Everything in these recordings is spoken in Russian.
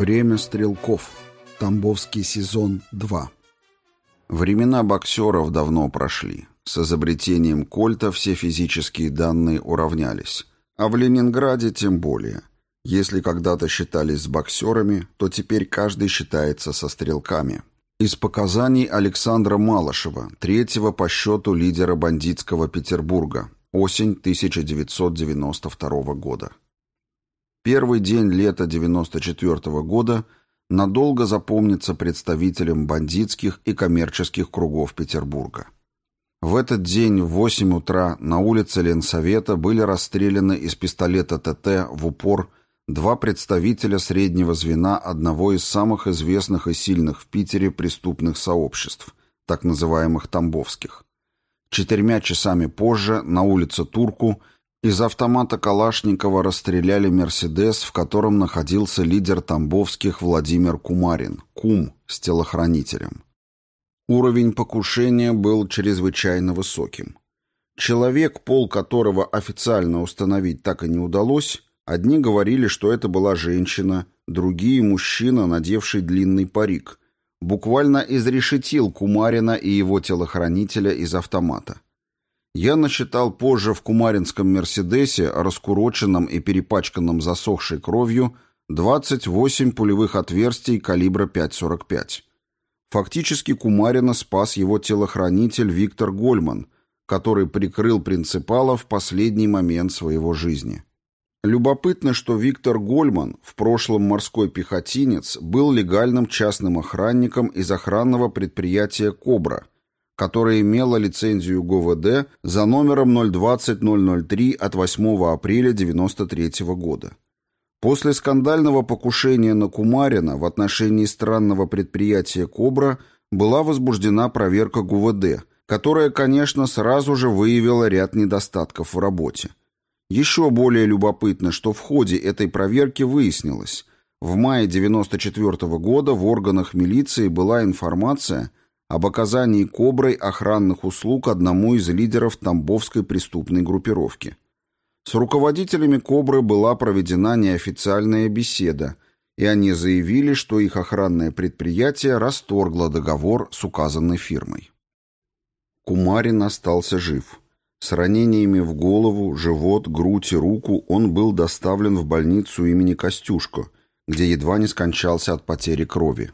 Время стрелков. Тамбовский сезон 2. Времена боксеров давно прошли. С изобретением кольта все физические данные уравнялись. А в Ленинграде тем более. Если когда-то считались с боксерами, то теперь каждый считается со стрелками. Из показаний Александра Малышева, третьего по счету лидера бандитского Петербурга, осень 1992 года. Первый день лета 94 года надолго запомнится представителям бандитских и коммерческих кругов Петербурга. В этот день в 8 утра на улице Ленсовета были расстреляны из пистолета ТТ в упор два представителя среднего звена одного из самых известных и сильных в Питере преступных сообществ, так называемых «тамбовских». Четырьмя часами позже на улице Турку из автомата Калашникова расстреляли «Мерседес», в котором находился лидер тамбовских Владимир Кумарин, кум с телохранителем. Уровень покушения был чрезвычайно высоким. Человек, пол которого официально установить так и не удалось, одни говорили, что это была женщина, другие – мужчина, надевший длинный парик, буквально изрешетил Кумарина и его телохранителя из автомата. Я насчитал позже в кумаринском «Мерседесе», раскуроченном и перепачканном засохшей кровью, 28 пулевых отверстий калибра 5,45. Фактически Кумарина спас его телохранитель Виктор Гольман, который прикрыл принципала в последний момент своего жизни. Любопытно, что Виктор Гольман, в прошлом морской пехотинец, был легальным частным охранником из охранного предприятия «Кобра», которая имела лицензию ГУВД за номером 020003 от 8 апреля 1993 года. После скандального покушения на Кумарина в отношении странного предприятия «Кобра» была возбуждена проверка ГУВД, которая, конечно, сразу же выявила ряд недостатков в работе. Еще более любопытно, что в ходе этой проверки выяснилось, в мае 1994 года в органах милиции была информация об оказании «Коброй» охранных услуг одному из лидеров Тамбовской преступной группировки. С руководителями «Кобры» была проведена неофициальная беседа, и они заявили, что их охранное предприятие расторгло договор с указанной фирмой. Кумарин остался жив. С ранениями в голову, живот, грудь и руку он был доставлен в больницу имени Костюшко, где едва не скончался от потери крови.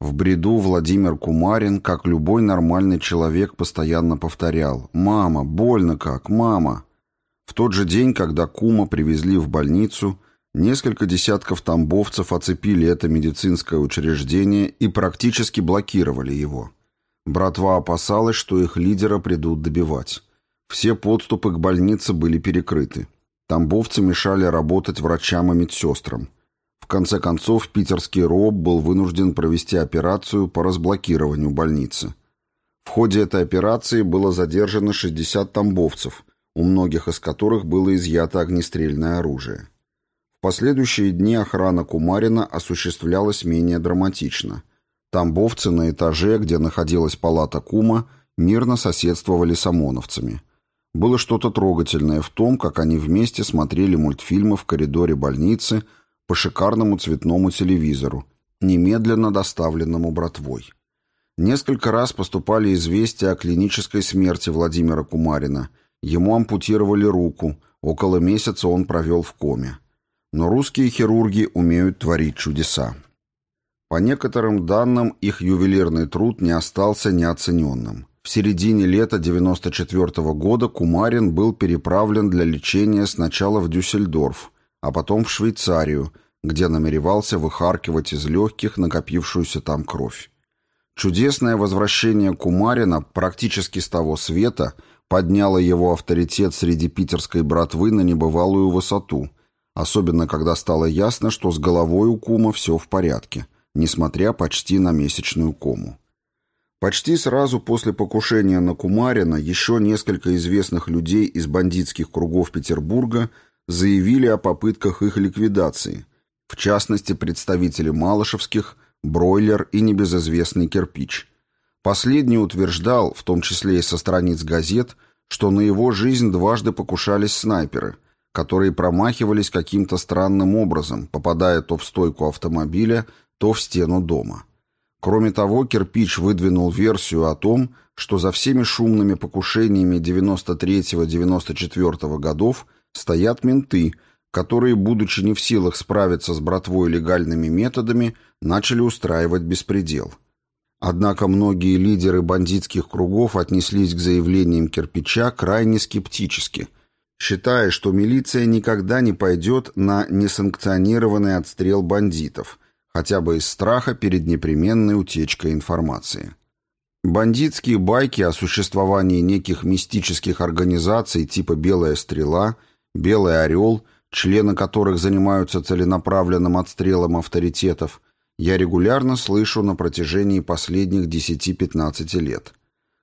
В бреду Владимир Кумарин, как любой нормальный человек, постоянно повторял «Мама, больно как, мама!». В тот же день, когда Кума привезли в больницу, несколько десятков тамбовцев оцепили это медицинское учреждение и практически блокировали его. Братва опасалась, что их лидера придут добивать. Все подступы к больнице были перекрыты. Тамбовцы мешали работать врачам и медсестрам. В конце концов, питерский РОБ был вынужден провести операцию по разблокированию больницы. В ходе этой операции было задержано 60 тамбовцев, у многих из которых было изъято огнестрельное оружие. В последующие дни охрана Кумарина осуществлялась менее драматично. Тамбовцы на этаже, где находилась палата Кума, мирно соседствовали с ОМОНовцами. Было что-то трогательное в том, как они вместе смотрели мультфильмы в коридоре больницы – по шикарному цветному телевизору, немедленно доставленному братвой. Несколько раз поступали известия о клинической смерти Владимира Кумарина. Ему ампутировали руку, около месяца он провел в коме. Но русские хирурги умеют творить чудеса. По некоторым данным, их ювелирный труд не остался неоцененным. В середине лета 94 -го года Кумарин был переправлен для лечения сначала в Дюссельдорф, а потом в Швейцарию, где намеревался выхаркивать из легких накопившуюся там кровь. Чудесное возвращение Кумарина практически с того света подняло его авторитет среди питерской братвы на небывалую высоту, особенно когда стало ясно, что с головой у Кума все в порядке, несмотря почти на месячную кому. Почти сразу после покушения на Кумарина еще несколько известных людей из бандитских кругов Петербурга заявили о попытках их ликвидации, в частности представители Малышевских, Бройлер и небезызвестный Кирпич. Последний утверждал, в том числе и со страниц газет, что на его жизнь дважды покушались снайперы, которые промахивались каким-то странным образом, попадая то в стойку автомобиля, то в стену дома. Кроме того, кирпич выдвинул версию о том, что за всеми шумными покушениями 93-94 годов стоят менты, которые, будучи не в силах справиться с братвой легальными методами, начали устраивать беспредел. Однако многие лидеры бандитских кругов отнеслись к заявлениям кирпича крайне скептически, считая, что милиция никогда не пойдет на несанкционированный отстрел бандитов – хотя бы из страха перед непременной утечкой информации. Бандитские байки о существовании неких мистических организаций типа «Белая стрела», «Белый орел», члены которых занимаются целенаправленным отстрелом авторитетов, я регулярно слышу на протяжении последних 10-15 лет.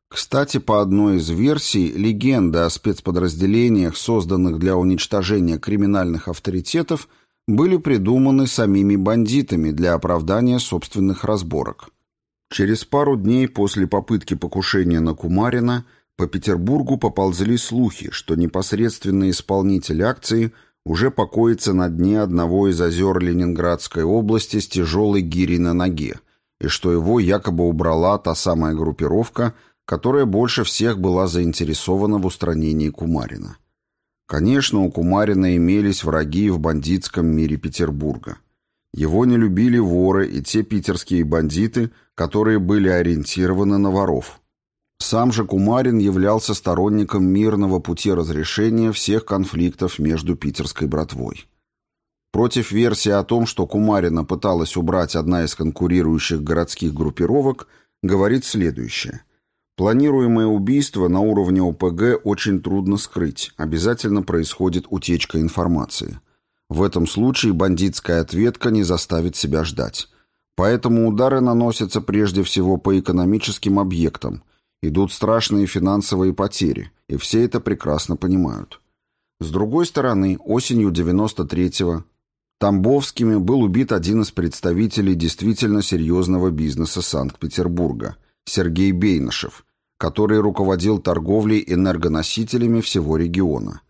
Кстати, по одной из версий, легенда о спецподразделениях, созданных для уничтожения криминальных авторитетов – были придуманы самими бандитами для оправдания собственных разборок. Через пару дней после попытки покушения на Кумарина по Петербургу поползли слухи, что непосредственный исполнитель акции уже покоится на дне одного из озер Ленинградской области с тяжелой гирей на ноге, и что его якобы убрала та самая группировка, которая больше всех была заинтересована в устранении Кумарина. Конечно, у Кумарина имелись враги в бандитском мире Петербурга. Его не любили воры и те питерские бандиты, которые были ориентированы на воров. Сам же Кумарин являлся сторонником мирного пути разрешения всех конфликтов между питерской братвой. Против версии о том, что Кумарина пыталась убрать одна из конкурирующих городских группировок, говорит следующее – Планируемое убийство на уровне ОПГ очень трудно скрыть, обязательно происходит утечка информации. В этом случае бандитская ответка не заставит себя ждать. Поэтому удары наносятся прежде всего по экономическим объектам. Идут страшные финансовые потери, и все это прекрасно понимают. С другой стороны, осенью 93-го Тамбовскими был убит один из представителей действительно серьезного бизнеса Санкт-Петербурга – Сергей Бейнышев – который руководил торговлей энергоносителями всего региона.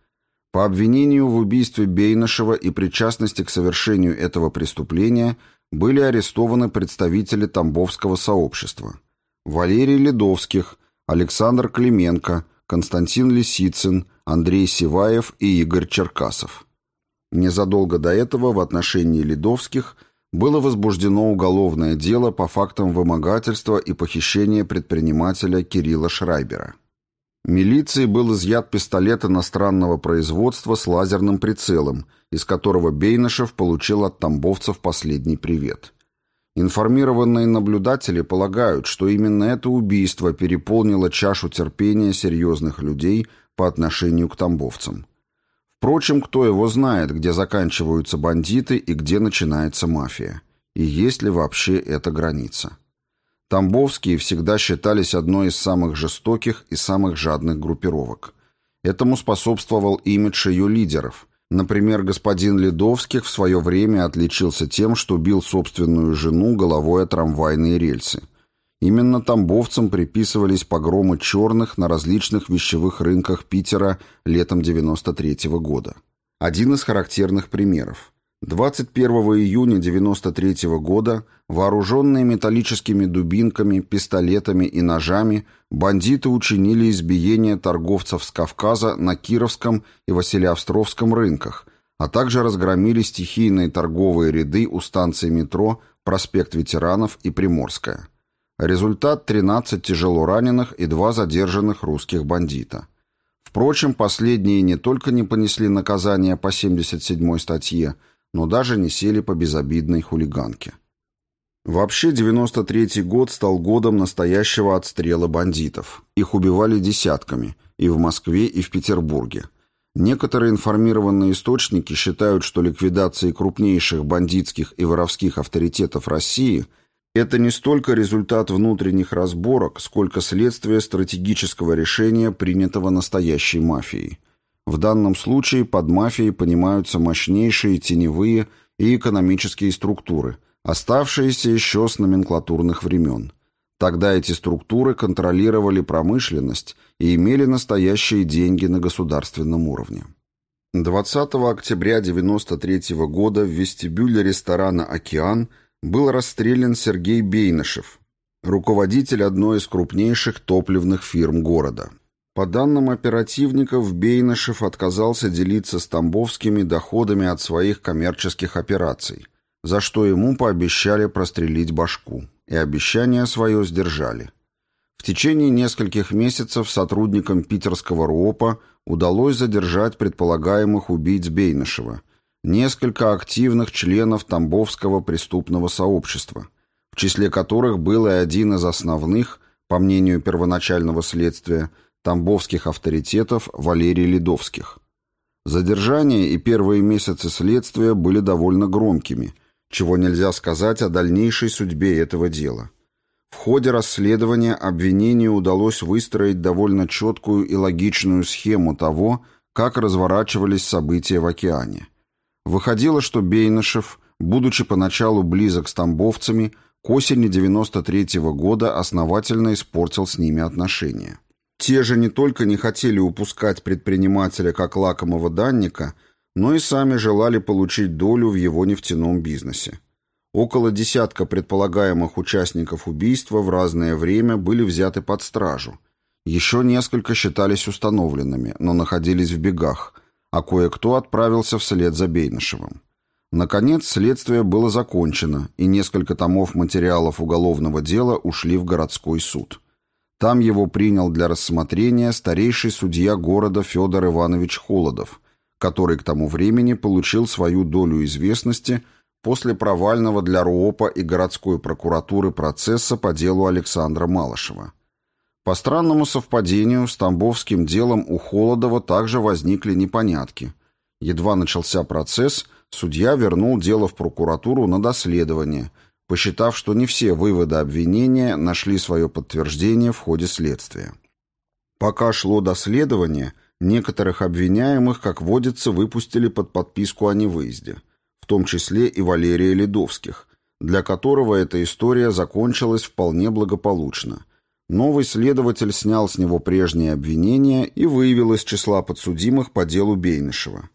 По обвинению в убийстве Бейнышева и причастности к совершению этого преступления были арестованы представители Тамбовского сообщества. Валерий Ледовских, Александр Клименко, Константин Лисицын, Андрей Сиваев и Игорь Черкасов. Незадолго до этого в отношении Ледовских – было возбуждено уголовное дело по фактам вымогательства и похищения предпринимателя Кирилла Шрайбера. Милиции был изъят пистолет иностранного производства с лазерным прицелом, из которого Бейнышев получил от тамбовцев последний привет. Информированные наблюдатели полагают, что именно это убийство переполнило чашу терпения серьезных людей по отношению к тамбовцам. Впрочем, кто его знает, где заканчиваются бандиты и где начинается мафия? И есть ли вообще эта граница? Тамбовские всегда считались одной из самых жестоких и самых жадных группировок. Этому способствовал имидж ее лидеров. Например, господин Ледовских в свое время отличился тем, что бил собственную жену головой о трамвайные рельсы. Именно тамбовцам приписывались погромы черных на различных вещевых рынках Питера летом 93 -го года. Один из характерных примеров. 21 июня 93 -го года, вооруженные металлическими дубинками, пистолетами и ножами, бандиты учинили избиение торговцев с Кавказа на Кировском и Василиостровском рынках, а также разгромили стихийные торговые ряды у станции метро «Проспект ветеранов» и «Приморская». Результат – 13 тяжело раненых и два задержанных русских бандита. Впрочем, последние не только не понесли наказание по 77-й статье, но даже не сели по безобидной хулиганке. Вообще, 93-й год стал годом настоящего отстрела бандитов. Их убивали десятками, и в Москве, и в Петербурге. Некоторые информированные источники считают, что ликвидацией крупнейших бандитских и воровских авторитетов России – это не столько результат внутренних разборок, сколько следствие стратегического решения, принятого настоящей мафией. В данном случае под мафией понимаются мощнейшие теневые и экономические структуры, оставшиеся еще с номенклатурных времен. Тогда эти структуры контролировали промышленность и имели настоящие деньги на государственном уровне. 20 октября 1993 года в вестибюле ресторана «Океан» был расстрелян Сергей Бейнышев, руководитель одной из крупнейших топливных фирм города. По данным оперативников, Бейнышев отказался делиться с Тамбовскими доходами от своих коммерческих операций, за что ему пообещали прострелить башку, и обещание свое сдержали. В течение нескольких месяцев сотрудникам питерского РУОПа удалось задержать предполагаемых убийц Бейнышева, несколько активных членов Тамбовского преступного сообщества, в числе которых был и один из основных, по мнению первоначального следствия, тамбовских авторитетов Валерий Ледовских. Задержание и первые месяцы следствия были довольно громкими, чего нельзя сказать о дальнейшей судьбе этого дела. В ходе расследования обвинению удалось выстроить довольно четкую и логичную схему того, как разворачивались события в океане. Выходило, что Бейнышев, будучи поначалу близок с тамбовцами, к осени 93 -го года основательно испортил с ними отношения. Те же не только не хотели упускать предпринимателя как лакомого данника, но и сами желали получить долю в его нефтяном бизнесе. Около десятка предполагаемых участников убийства в разное время были взяты под стражу. Еще несколько считались установленными, но находились в бегах, а кое-кто отправился вслед за Бейнышевым. Наконец, следствие было закончено, и несколько томов материалов уголовного дела ушли в городской суд. Там его принял для рассмотрения старейший судья города Федор Иванович Холодов, который к тому времени получил свою долю известности – после провального для РУОПа и городской прокуратуры процесса по делу Александра Малышева. По странному совпадению, с Тамбовским делом у Холодова также возникли непонятки. Едва начался процесс, судья вернул дело в прокуратуру на доследование, посчитав, что не все выводы обвинения нашли свое подтверждение в ходе следствия. Пока шло доследование, некоторых обвиняемых, как водится, выпустили под подписку о невыезде – в том числе и Валерия Ледовских, для которого эта история закончилась вполне благополучно. Новый следователь снял с него прежние обвинения и выявил из числа подсудимых по делу Бейнышева.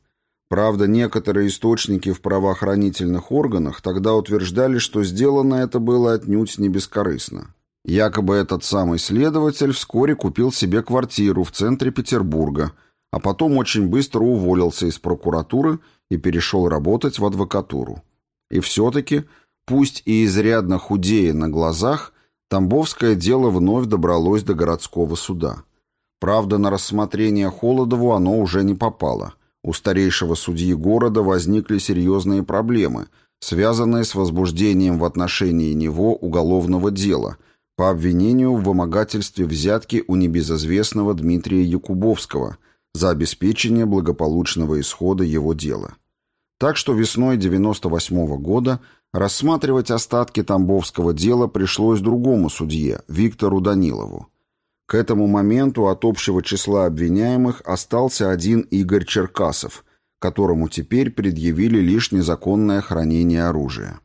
Правда, некоторые источники в правоохранительных органах тогда утверждали, что сделано это было отнюдь не бескорыстно. Якобы этот самый следователь вскоре купил себе квартиру в центре Петербурга, а потом очень быстро уволился из прокуратуры и перешел работать в адвокатуру. И все-таки, пусть и изрядно худея на глазах, Тамбовское дело вновь добралось до городского суда. Правда, на рассмотрение Холодову оно уже не попало. У старейшего судьи города возникли серьезные проблемы, связанные с возбуждением в отношении него уголовного дела по обвинению в вымогательстве взятки у небезызвестного Дмитрия Якубовского – за обеспечение благополучного исхода его дела. Так что весной 98 -го года рассматривать остатки Тамбовского дела пришлось другому судье, Виктору Данилову. К этому моменту от общего числа обвиняемых остался один Игорь Черкасов, которому теперь предъявили лишь незаконное хранение оружия.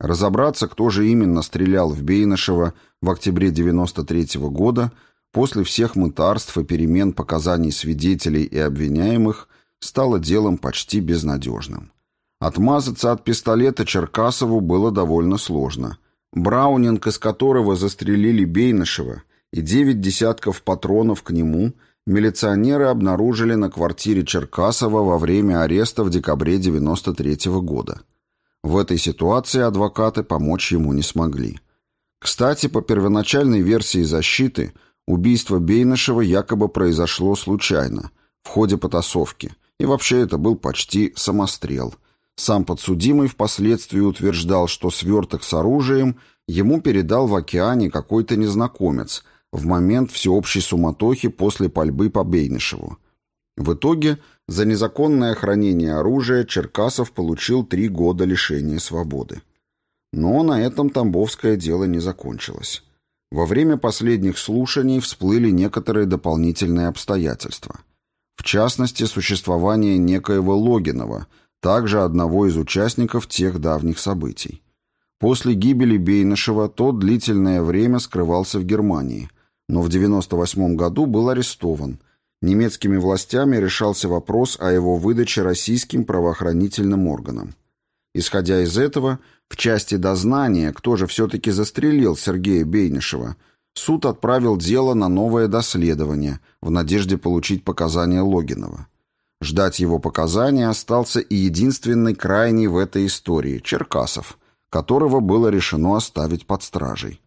Разобраться, кто же именно стрелял в Бейнышева в октябре 93 -го года – после всех мытарств и перемен показаний свидетелей и обвиняемых стало делом почти безнадежным. Отмазаться от пистолета Черкасову было довольно сложно. Браунинг, из которого застрелили Бейнышева, и девять десятков патронов к нему милиционеры обнаружили на квартире Черкасова во время ареста в декабре 93 -го года. В этой ситуации адвокаты помочь ему не смогли. Кстати, по первоначальной версии защиты – Убийство Бейнышева якобы произошло случайно, в ходе потасовки, и вообще это был почти самострел. Сам подсудимый впоследствии утверждал, что сверток с оружием ему передал в океане какой-то незнакомец в момент всеобщей суматохи после пальбы по Бейнышеву. В итоге за незаконное хранение оружия Черкасов получил три года лишения свободы. Но на этом Тамбовское дело не закончилось. Во время последних слушаний всплыли некоторые дополнительные обстоятельства. В частности, существование некоего Логинова, также одного из участников тех давних событий. После гибели Бейнышева тот длительное время скрывался в Германии, но в 1998 году был арестован Немецкими властями решался вопрос о его выдаче российским правоохранительным органам. Исходя из этого, в части дознания, кто же все-таки застрелил Сергея Бейнишева, суд отправил дело на новое доследование в надежде получить показания Логинова. Ждать его показания остался и единственный крайний в этой истории – Черкасов, которого было решено оставить под стражей.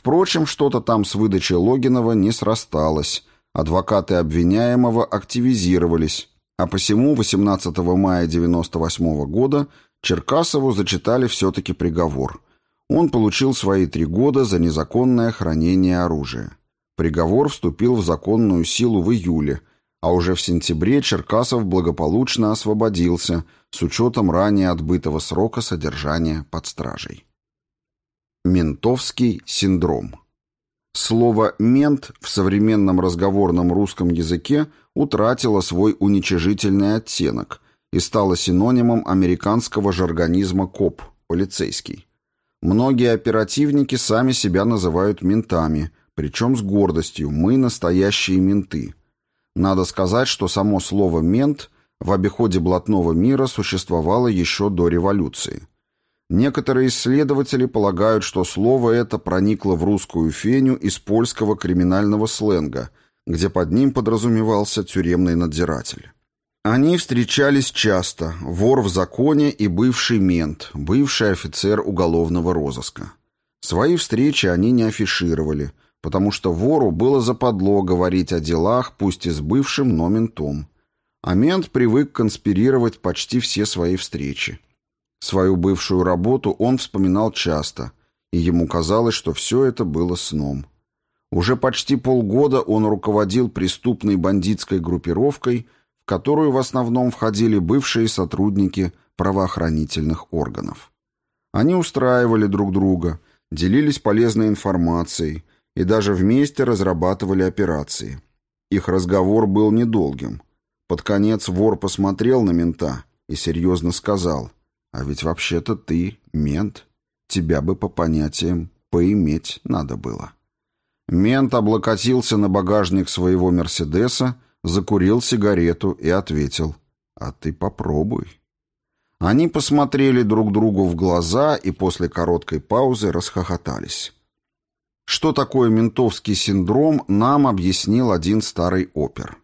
Впрочем, что-то там с выдачей Логинова не срасталось, адвокаты обвиняемого активизировались, а посему 18 мая 1998 года Черкасову зачитали все-таки приговор. Он получил свои три года за незаконное хранение оружия. Приговор вступил в законную силу в июле, а уже в сентябре Черкасов благополучно освободился с учетом ранее отбытого срока содержания под стражей. Ментовский синдром Слово «мент» в современном разговорном русском языке утратило свой уничижительный оттенок и стало синонимом американского жаргонизма «коп» – полицейский. Многие оперативники сами себя называют ментами, причем с гордостью «мы настоящие менты», надо сказать, что само слово «мент» в обиходе блатного мира существовало еще до революции. Некоторые исследователи полагают, что слово это проникло в русскую феню из польского криминального сленга, где под ним подразумевался тюремный надзиратель. Они встречались часто, вор в законе и бывший мент, бывший офицер уголовного розыска. Свои встречи они не афишировали – потому что вору было западло говорить о делах, пусть и с бывшим, но ментом. А мент привык конспирировать почти все свои встречи. Свою бывшую работу он вспоминал часто, и ему казалось, что все это было сном. Уже почти полгода он руководил преступной бандитской группировкой, в которую в основном входили бывшие сотрудники правоохранительных органов. Они устраивали друг друга, делились полезной информацией, и даже вместе разрабатывали операции. Их разговор был недолгим. Под конец вор посмотрел на мента и серьезно сказал, «А ведь вообще-то ты мент. Тебя бы по понятиям поиметь надо было». Мент облокотился на багажник своего «Мерседеса», закурил сигарету и ответил, «А ты попробуй». Они посмотрели друг другу в глаза и после короткой паузы расхохотались. Что такое ментовский синдром, нам объяснил один старый опер.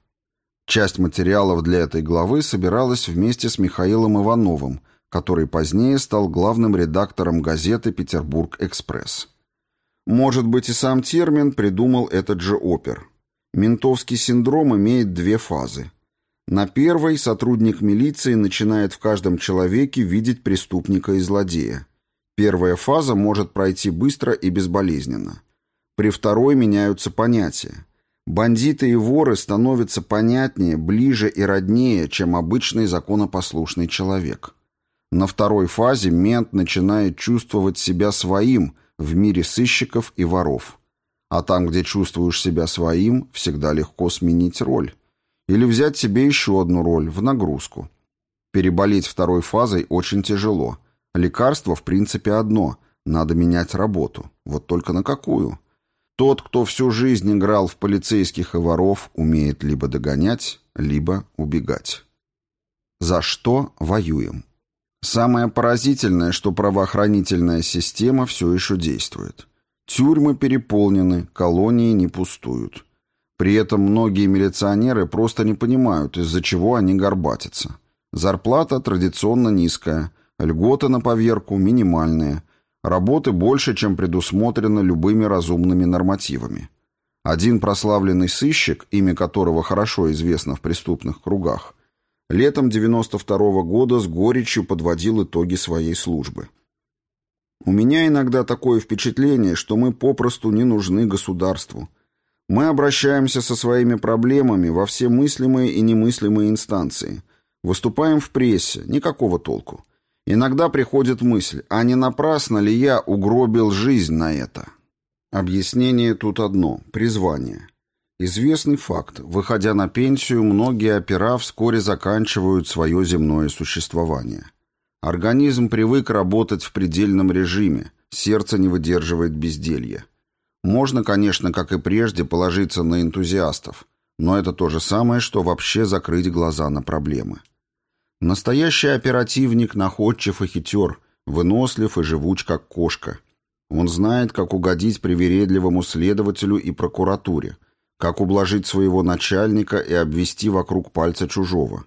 Часть материалов для этой главы собиралась вместе с Михаилом Ивановым, который позднее стал главным редактором газеты «Петербург-экспресс». Может быть, и сам термин придумал этот же опер. Ментовский синдром имеет две фазы. На первой сотрудник милиции начинает в каждом человеке видеть преступника и злодея. Первая фаза может пройти быстро и безболезненно. При второй меняются понятия. Бандиты и воры становятся понятнее, ближе и роднее, чем обычный законопослушный человек. На второй фазе мент начинает чувствовать себя своим в мире сыщиков и воров. А там, где чувствуешь себя своим, всегда легко сменить роль. Или взять себе еще одну роль, в нагрузку. Переболеть второй фазой очень тяжело. Лекарство, в принципе, одно – надо менять работу. Вот только на какую? Тот, кто всю жизнь играл в полицейских и воров, умеет либо догонять, либо убегать. За что воюем? Самое поразительное, что правоохранительная система все еще действует. Тюрьмы переполнены, колонии не пустуют. При этом многие милиционеры просто не понимают, из-за чего они горбатятся. Зарплата традиционно низкая, льготы на поверку минимальные, Работы больше, чем предусмотрено любыми разумными нормативами. Один прославленный сыщик, имя которого хорошо известно в преступных кругах, летом 92 -го года с горечью подводил итоги своей службы. У меня иногда такое впечатление, что мы попросту не нужны государству. Мы обращаемся со своими проблемами во все мыслимые и немыслимые инстанции. Выступаем в прессе, никакого толку. Иногда приходит мысль, а не напрасно ли я угробил жизнь на это? Объяснение тут одно – призвание. Известный факт. Выходя на пенсию, многие опера вскоре заканчивают свое земное существование. Организм привык работать в предельном режиме, сердце не выдерживает безделья. Можно, конечно, как и прежде, положиться на энтузиастов. но это то же самое, что вообще закрыть глаза на проблемы. Настоящий оперативник находчив и хитер, вынослив и живуч, как кошка. Он знает, как угодить привередливому следователю и прокуратуре, как ублажить своего начальника и обвести вокруг пальца чужого.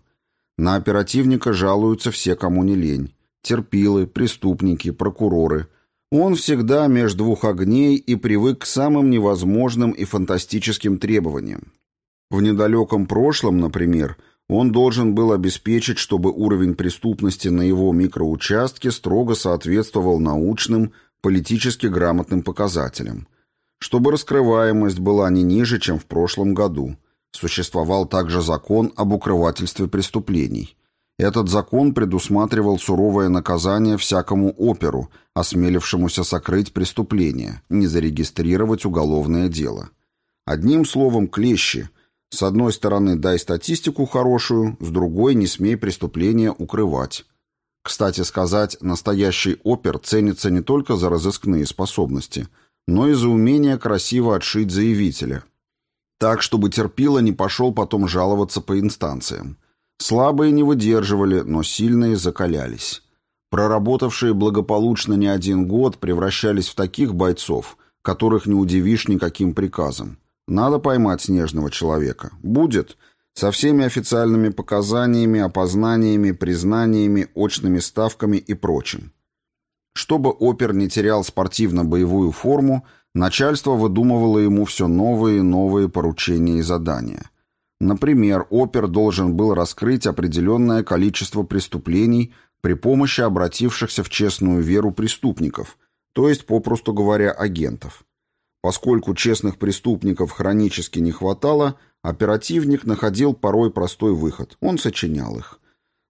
На оперативника жалуются все, кому не лень. Терпилы, преступники, прокуроры. Он всегда между двух огней и привык к самым невозможным и фантастическим требованиям. В недалеком прошлом, например, он должен был обеспечить, чтобы уровень преступности на его микроучастке строго соответствовал научным, политически грамотным показателям, чтобы раскрываемость была не ниже, чем в прошлом году. Существовал также закон об укрывательстве преступлений. Этот закон предусматривал суровое наказание всякому оперу, осмелившемуся сокрыть преступление, не зарегистрировать уголовное дело. Одним словом, клещи – с одной стороны, дай статистику хорошую, с другой не смей преступления укрывать. Кстати сказать, настоящий опер ценится не только за разыскные способности, но и за умение красиво отшить заявителя. Так, чтобы терпило не пошел потом жаловаться по инстанциям. Слабые не выдерживали, но сильные закалялись. Проработавшие благополучно не один год превращались в таких бойцов, которых не удивишь никаким приказом. Надо поймать снежного человека. Будет. Со всеми официальными показаниями, опознаниями, признаниями, очными ставками и прочим. Чтобы опер не терял спортивно-боевую форму, начальство выдумывало ему все новые и новые поручения и задания. Например, опер должен был раскрыть определенное количество преступлений при помощи обратившихся в честную веру преступников, то есть, попросту говоря, агентов. Поскольку честных преступников хронически не хватало, оперативник находил порой простой выход. Он сочинял их.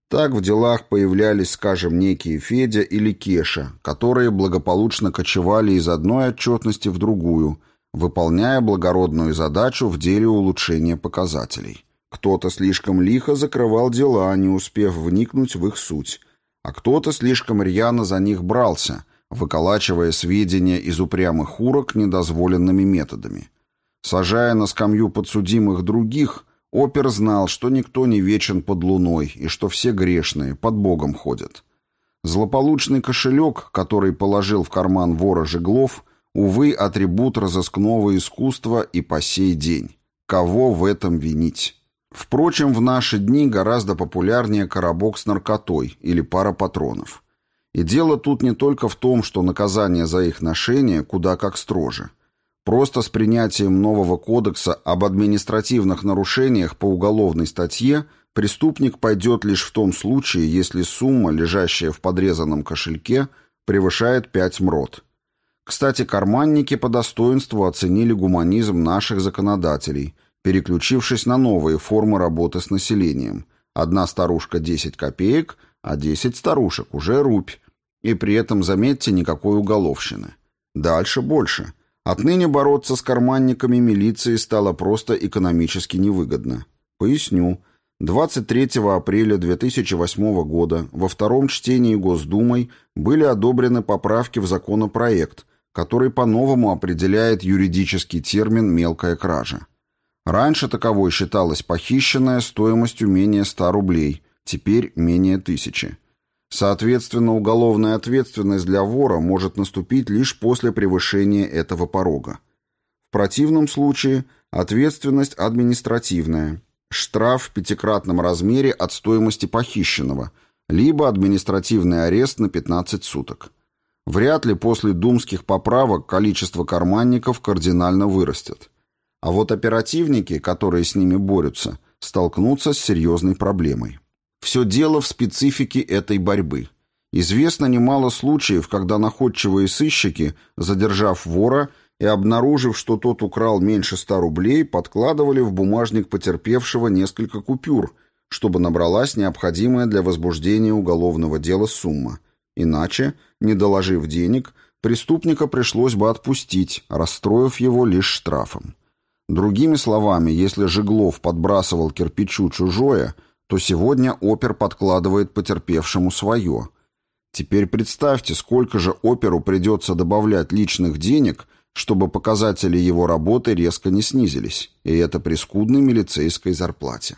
Так в делах появлялись, скажем, некие Федя или Кеша, которые благополучно кочевали из одной отчетности в другую, выполняя благородную задачу в деле улучшения показателей. Кто-то слишком лихо закрывал дела, не успев вникнуть в их суть, а кто-то слишком рьяно за них брался, выколачивая сведения из упрямых урок недозволенными методами. Сажая на скамью подсудимых других, опер знал, что никто не вечен под луной и что все грешные, под Богом ходят. Злополучный кошелек, который положил в карман вора Жеглов, увы, атрибут разыскного искусства и по сей день. Кого в этом винить? Впрочем, в наши дни гораздо популярнее коробок с наркотой или пара патронов. И дело тут не только в том, что наказание за их ношение куда как строже. Просто с принятием нового кодекса об административных нарушениях по уголовной статье преступник пойдет лишь в том случае, если сумма, лежащая в подрезанном кошельке, превышает 5 мрот. Кстати, карманники по достоинству оценили гуманизм наших законодателей, переключившись на новые формы работы с населением. Одна старушка 10 копеек – а десять старушек уже рубь. И при этом, заметьте, никакой уголовщины. Дальше больше. Отныне бороться с карманниками милиции стало просто экономически невыгодно. Поясню. 23 апреля 2008 года во втором чтении Госдумой были одобрены поправки в законопроект, который по-новому определяет юридический термин «мелкая кража». Раньше таковой считалась похищенная стоимостью менее 100 рублей – теперь менее тысячи. Соответственно, уголовная ответственность для вора может наступить лишь после превышения этого порога. В противном случае ответственность административная, штраф в пятикратном размере от стоимости похищенного, либо административный арест на 15 суток. Вряд ли после думских поправок количество карманников кардинально вырастет. А вот оперативники, которые с ними борются, столкнутся с серьезной проблемой. Все дело в специфике этой борьбы. Известно немало случаев, когда находчивые сыщики, задержав вора и обнаружив, что тот украл меньше ста рублей, подкладывали в бумажник потерпевшего несколько купюр, чтобы набралась необходимая для возбуждения уголовного дела сумма. Иначе, не доложив денег, преступника пришлось бы отпустить, расстроив его лишь штрафом. Другими словами, если Жеглов подбрасывал кирпичу чужое – то сегодня опер подкладывает потерпевшему свое. Теперь представьте, сколько же оперу придется добавлять личных денег, чтобы показатели его работы резко не снизились, и это при скудной милицейской зарплате.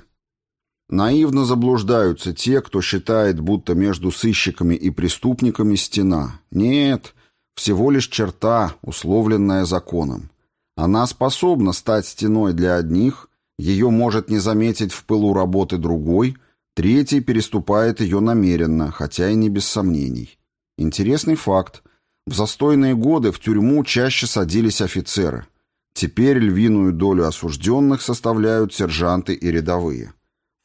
Наивно заблуждаются те, кто считает, будто между сыщиками и преступниками стена. Нет, всего лишь черта, условленная законом. Она способна стать стеной для одних, ее может не заметить в пылу работы другой, третий переступает ее намеренно, хотя и не без сомнений. Интересный факт. В застойные годы в тюрьму чаще садились офицеры. Теперь львиную долю осужденных составляют сержанты и рядовые.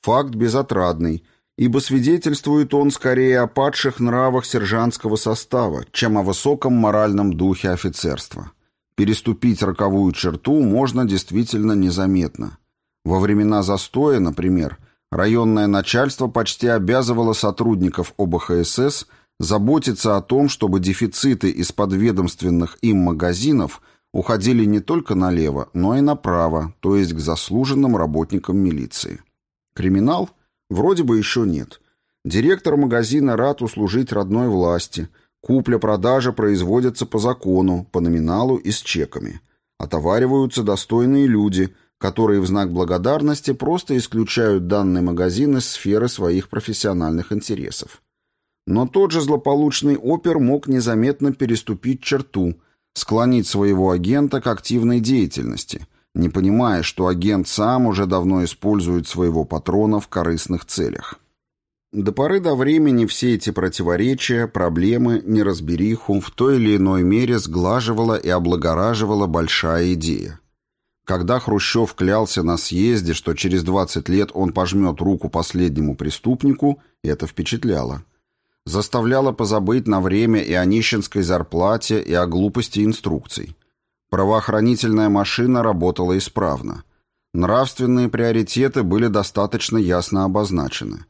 Факт безотрадный, ибо свидетельствует он скорее о падших нравах сержантского состава, чем о высоком моральном духе офицерства. Переступить роковую черту можно действительно незаметно. Во времена застоя, например, районное начальство почти обязывало сотрудников ОБХСС заботиться о том, чтобы дефициты из подведомственных им магазинов уходили не только налево, но и направо, то есть к заслуженным работникам милиции. Криминал? Вроде бы еще нет. Директор магазина рад услужить родной власти. Купля-продажа производится по закону, по номиналу и с чеками. Отовариваются достойные люди, которые в знак благодарности просто исключают данный магазин из сферы своих профессиональных интересов. Но тот же злополучный опер мог незаметно переступить черту, склонить своего агента к активной деятельности – не понимая, что агент сам уже давно использует своего патрона в корыстных целях. До поры до времени все эти противоречия, проблемы, неразбериху в той или иной мере сглаживала и облагораживала большая идея. Когда Хрущев клялся на съезде, что через 20 лет он пожмет руку последнему преступнику, это впечатляло. Заставляло позабыть на время и о нищенской зарплате, и о глупости инструкций. Правоохранительная машина работала исправно. Нравственные приоритеты были достаточно ясно обозначены.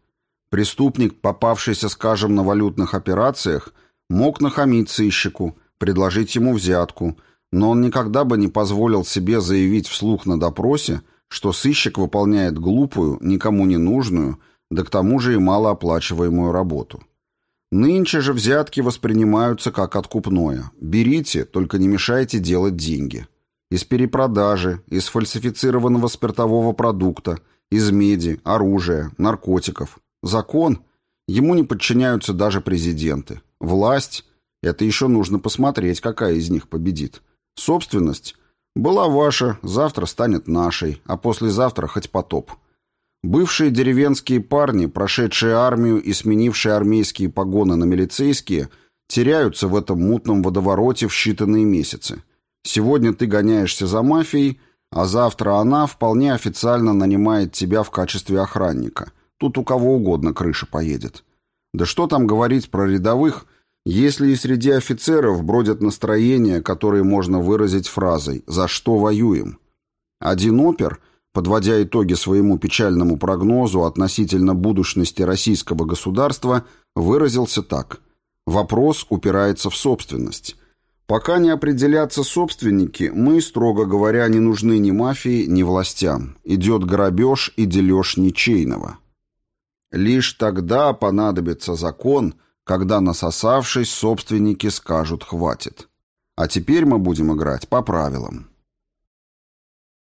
Преступник, попавшийся, скажем, на валютных операциях, мог нахамить сыщику, предложить ему взятку, но он никогда бы не позволил себе заявить вслух на допросе, что сыщик выполняет глупую, никому не нужную, да к тому же и малооплачиваемую работу. Нынче же взятки воспринимаются как откупное. Берите, только не мешайте делать деньги. Из перепродажи, из фальсифицированного спиртового продукта, из меди, оружия, наркотиков. Закон? Ему не подчиняются даже президенты. Власть? Это еще нужно посмотреть, какая из них победит. Собственность? Была ваша, завтра станет нашей, а послезавтра хоть потоп. Бывшие деревенские парни, прошедшие армию и сменившие армейские погоны на милицейские, теряются в этом мутном водовороте в считанные месяцы. Сегодня ты гоняешься за мафией, а завтра она вполне официально нанимает тебя в качестве охранника. Тут у кого угодно крыша поедет. Да что там говорить про рядовых, если и среди офицеров бродят настроения, которые можно выразить фразой «За что воюем?». Один опер – подводя итоги своему печальному прогнозу относительно будущности российского государства, выразился так. Вопрос упирается в собственность. Пока не определятся собственники, мы, строго говоря, не нужны ни мафии, ни властям. Идет грабеж и дележ ничейного. Лишь тогда понадобится закон, когда, насосавшись, собственники скажут «хватит». А теперь мы будем играть по правилам.